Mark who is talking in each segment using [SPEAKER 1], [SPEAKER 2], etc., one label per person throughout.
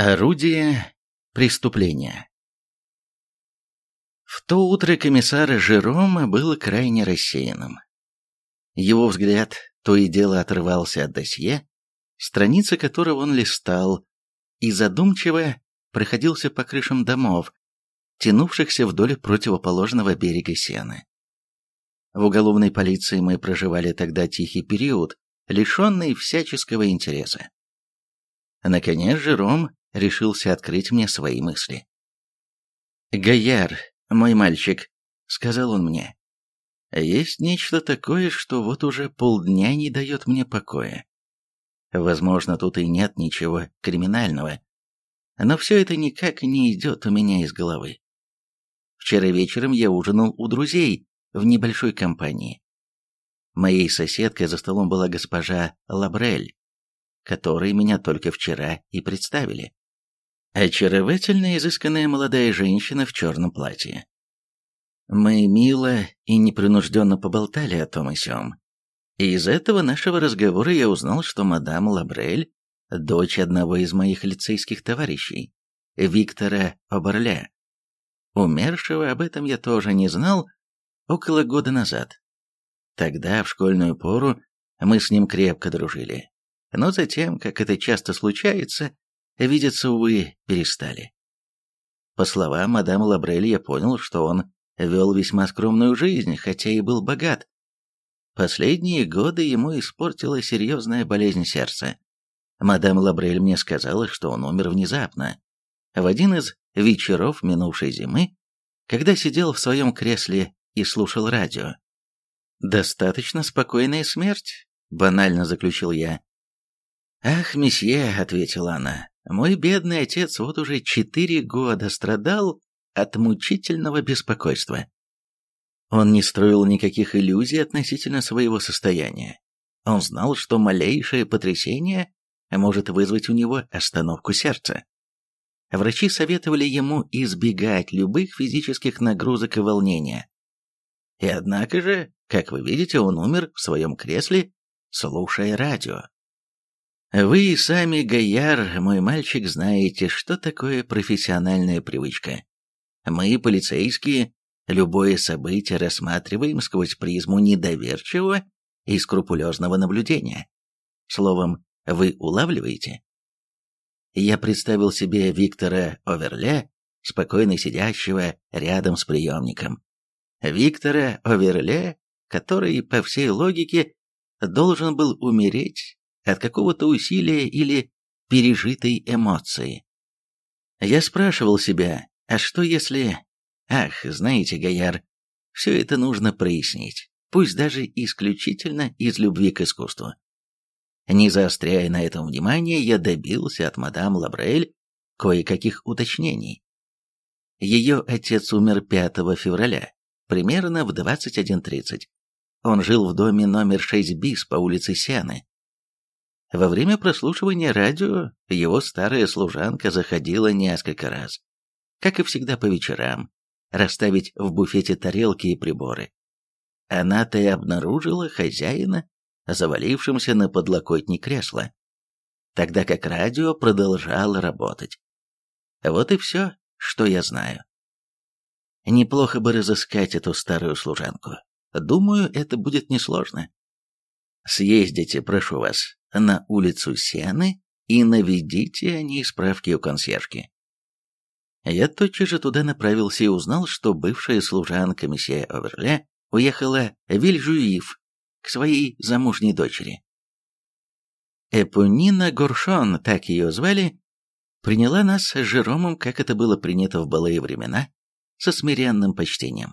[SPEAKER 1] Орудие преступления В то утро комиссар Жером был крайне рассеянным. Его взгляд то и дело отрывался от досье, страницы которого он листал, и задумчиво проходился по крышам домов, тянувшихся вдоль противоположного берега Сены. В уголовной полиции мы проживали тогда тихий период, лишенный всяческого интереса. Наконец Жером решился открыть мне свои мысли. «Гаяр, мой мальчик», — сказал он мне, — «есть нечто такое, что вот уже полдня не дает мне покоя. Возможно, тут и нет ничего криминального, но все это никак не идет у меня из головы. Вчера вечером я ужинал у друзей в небольшой компании. Моей соседкой за столом была госпожа Лабрель, которой меня только вчера и представили. Очаровательная, изысканная молодая женщина в черном платье. Мы мило и непринужденно поболтали о том и сём. И из этого нашего разговора я узнал, что мадам Лабрель – дочь одного из моих лицейских товарищей, Виктора Оборля. Умершего об этом я тоже не знал около года назад. Тогда, в школьную пору, мы с ним крепко дружили. Но затем, как это часто случается, видеться, увы, перестали. По словам мадам Лабрель, я понял, что он вел весьма скромную жизнь, хотя и был богат. Последние годы ему испортила серьезная болезнь сердца. Мадам Лабрель мне сказала, что он умер внезапно. В один из вечеров минувшей зимы, когда сидел в своем кресле и слушал радио. «Достаточно спокойная смерть», — банально заключил я. «Ах, месье», — ответила она, мой бедный отец вот уже четыре года страдал от мучительного беспокойства. Он не строил никаких иллюзий относительно своего состояния. Он знал, что малейшее потрясение может вызвать у него остановку сердца. Врачи советовали ему избегать любых физических нагрузок и волнения. И однако же, как вы видите, он умер в своем кресле, слушая радио. Вы сами, Гаяр, мой мальчик, знаете, что такое профессиональная привычка. Мы, полицейские, любое событие рассматриваем сквозь призму недоверчивого и скрупулезного наблюдения. Словом, вы улавливаете? Я представил себе Виктора Оверле, спокойно сидящего рядом с приемником. Виктора Оверле, который, по всей логике, должен был умереть от какого-то усилия или пережитой эмоции. Я спрашивал себя, а что если... Ах, знаете, Гояр, все это нужно прояснить, пусть даже исключительно из любви к искусству. Не заостряя на этом внимание, я добился от мадам Лабрель кое-каких уточнений. Ее отец умер 5 февраля, примерно в 21.30. Он жил в доме номер 6 БИС по улице Сианы. Во время прослушивания радио его старая служанка заходила несколько раз, как и всегда по вечерам, расставить в буфете тарелки и приборы. Она-то и обнаружила хозяина, завалившимся на подлокотник кресла, тогда как радио продолжало работать. Вот и все, что я знаю. Неплохо бы разыскать эту старую служанку. Думаю, это будет несложно. Съездите, прошу вас, на улицу Сены и наведите о ней справки у консьержки. Я тотчас же туда направился и узнал, что бывшая служанка месье Оверле уехала в Вильжуив к своей замужней дочери. Эпонина Горшон, так ее звали, приняла нас с Жеромом, как это было принято в былые времена, со смиренным почтением.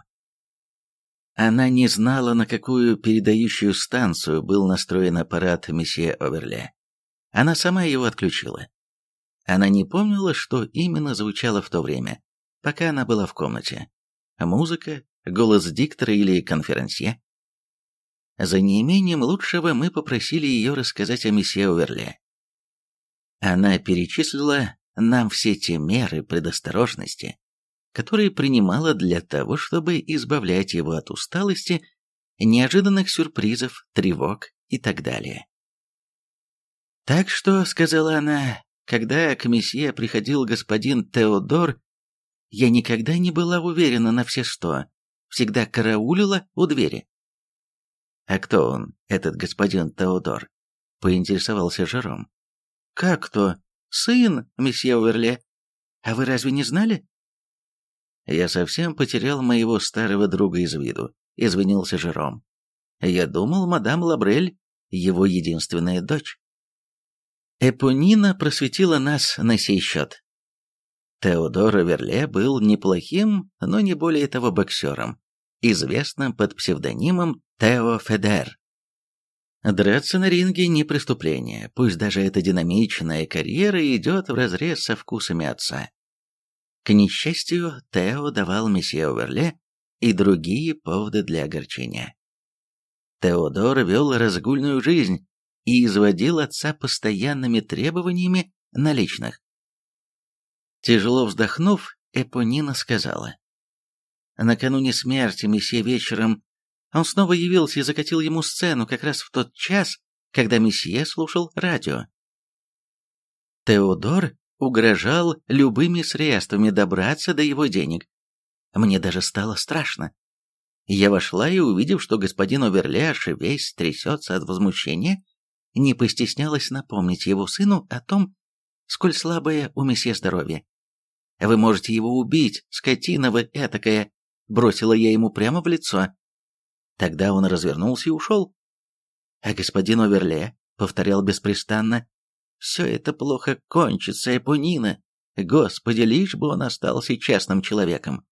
[SPEAKER 1] Она не знала, на какую передающую станцию был настроен аппарат месье Оверле. Она сама его отключила. Она не помнила, что именно звучало в то время, пока она была в комнате. Музыка, голос диктора или конферансье. За неимением лучшего мы попросили ее рассказать о месье Оверле. Она перечислила нам все те меры предосторожности, которые принимала для того, чтобы избавлять его от усталости, неожиданных сюрпризов, тревог и так далее. «Так что», — сказала она, когда к месье приходил господин Теодор, я никогда не была уверена на все сто, всегда караулила у двери. «А кто он, этот господин Теодор?» — поинтересовался Жером. «Как кто? Сын, месье Уверле. А вы разве не знали?» «Я совсем потерял моего старого друга из виду», — извинился Жером. «Я думал, мадам Лабрель — его единственная дочь». Эпонина просветила нас на сей счет. Теодор Верле был неплохим, но не более того боксером, известным под псевдонимом Тео Федер. Драться на ринге не преступление, пусть даже эта динамичная карьера идет вразрез со вкусами отца. К несчастью, Тео давал месье Оверле и другие поводы для огорчения. Теодор вел разгульную жизнь и изводил отца постоянными требованиями наличных. Тяжело вздохнув, Эпонина сказала. Накануне смерти месье вечером он снова явился и закатил ему сцену как раз в тот час, когда месье слушал радио. Теодор угрожал любыми средствами добраться до его денег. Мне даже стало страшно. Я вошла и, увидев, что господин Оверляш весь трясется от возмущения, не постеснялась напомнить его сыну о том, сколь слабое у месье здоровье. «Вы можете его убить, скотина вы этакая!» бросила я ему прямо в лицо. Тогда он развернулся и ушел. А господин Оверле повторял беспрестанно, «Все это плохо кончится, Эпонина. Господи, лишь бы он остался честным человеком.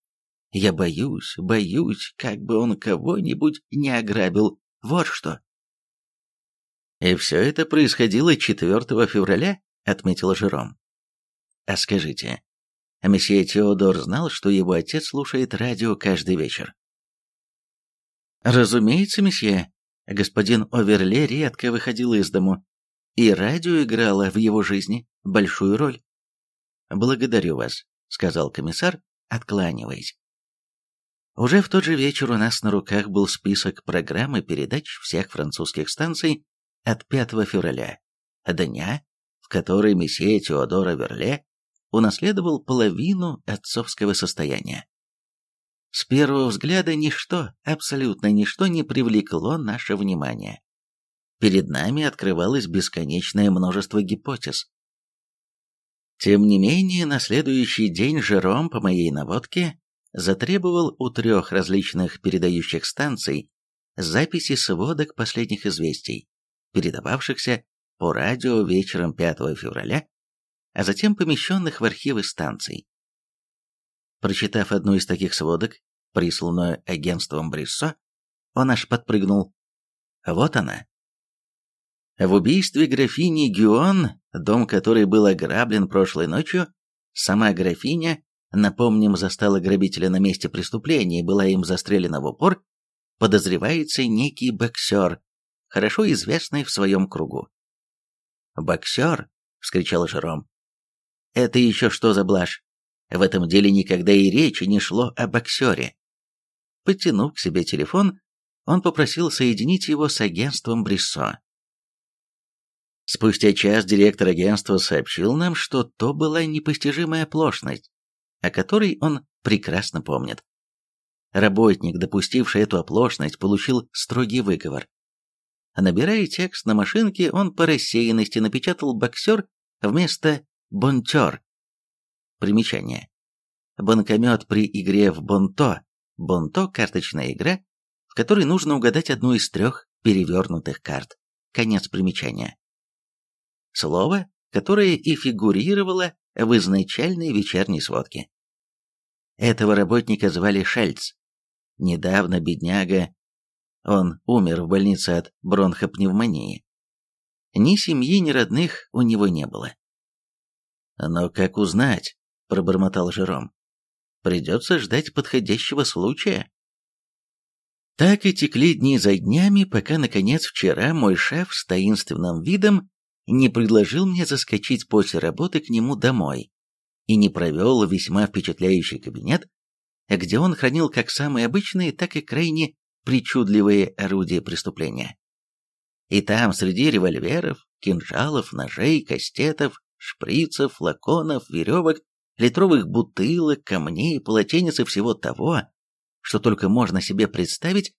[SPEAKER 1] Я боюсь, боюсь, как бы он кого-нибудь не ограбил. Вот что». «И все это происходило 4 февраля?» — отметил Жером. «А скажите, месье Теодор знал, что его отец слушает радио каждый вечер?» «Разумеется, месье. Господин Оверле редко выходил из дому, и радио играло в его жизни большую роль». «Благодарю вас», — сказал комиссар, откланиваясь. Уже в тот же вечер у нас на руках был список программы передач всех французских станций от 5 февраля, дня, в который месье Теодора Верле унаследовал половину отцовского состояния. С первого взгляда ничто, абсолютно ничто не привлекло наше внимание. Перед нами открывалось бесконечное множество гипотез. Тем не менее, на следующий день Жером, по моей наводке, затребовал у трех различных передающих станций записи сводок последних известий, передававшихся по радио вечером 5 февраля, а затем помещенных в архивы станций. Прочитав одну из таких сводок, присланную агентством Бриссо, он аж подпрыгнул. Вот она. В убийстве графини Гюон, дом которой был ограблен прошлой ночью, сама графиня, напомним, застала грабителя на месте преступления и была им застрелена в упор, подозревается некий боксер, хорошо известный в своем кругу. «Боксер!» — вскричал Жером. «Это еще что за блажь? В этом деле никогда и речи не шло о боксере. Подтянув к себе телефон, он попросил соединить его с агентством Бриссо. Спустя час директор агентства сообщил нам, что то была непостижимая оплошность, о которой он прекрасно помнит. Работник, допустивший эту оплошность, получил строгий выговор. Набирая текст на машинке, он по рассеянности напечатал «боксер» вместо «бонтер». Примечание. Банкомет при игре в бонто. Бонто – карточная игра, в которой нужно угадать одну из трех перевернутых карт. Конец примечания. Слово, которое и фигурировало в изначальной вечерней сводке. Этого работника звали Шельц. Недавно бедняга, он умер в больнице от бронхопневмонии. Ни семьи, ни родных у него не было. «Но как узнать?» – пробормотал Жером. «Придется ждать подходящего случая». Так и текли дни за днями, пока, наконец, вчера мой шеф с таинственным видом не предложил мне заскочить после работы к нему домой и не провел весьма впечатляющий кабинет, где он хранил как самые обычные, так и крайне причудливые орудия преступления. И там, среди револьверов, кинжалов, ножей, кастетов, шприцев, флаконов, веревок, литровых бутылок, камней, полотенец и всего того, что только можно себе представить,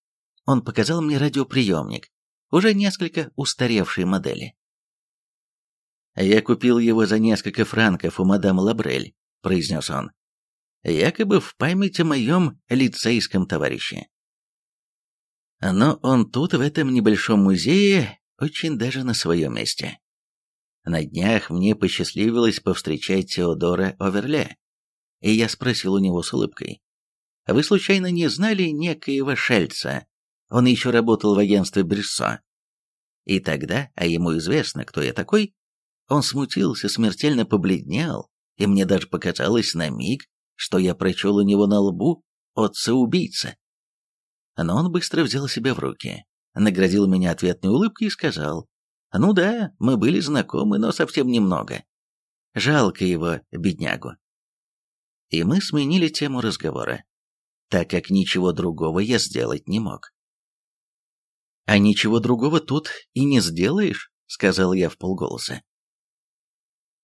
[SPEAKER 1] он показал мне радиоприемник, уже несколько устаревшей модели. «Я купил его за несколько франков у мадам Лабрель», — произнес он, «якобы в память о моем лицейском товарище. Но он тут, в этом небольшом музее, очень даже на своем месте. На днях мне посчастливилось повстречать Теодора Оверле, и я спросил у него с улыбкой, «Вы случайно не знали некоего Шельца? Он еще работал в агентстве Брессо». И тогда, а ему известно, кто я такой, он смутился, смертельно побледнел, и мне даже показалось на миг, что я прочел у него на лбу «Отца-убийца». Но он быстро взял себя в руки, наградил меня ответной улыбкой и сказал, «Ну да, мы были знакомы, но совсем немного. Жалко его, беднягу». И мы сменили тему разговора, так как ничего другого я сделать не мог. «А ничего другого тут и не сделаешь», — сказал я в полголоса.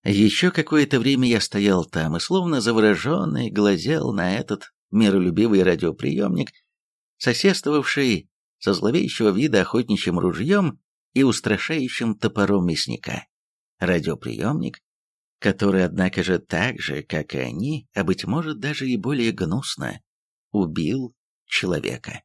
[SPEAKER 1] Еще какое-то время я стоял там и, словно завороженный, глазел на этот миролюбивый радиоприемник, соседствовавший со зловещего вида охотничьим ружьем и устрашающим топором мясника. Радиоприемник, который, однако же, так же, как и они, а быть может даже и более гнусно, убил человека.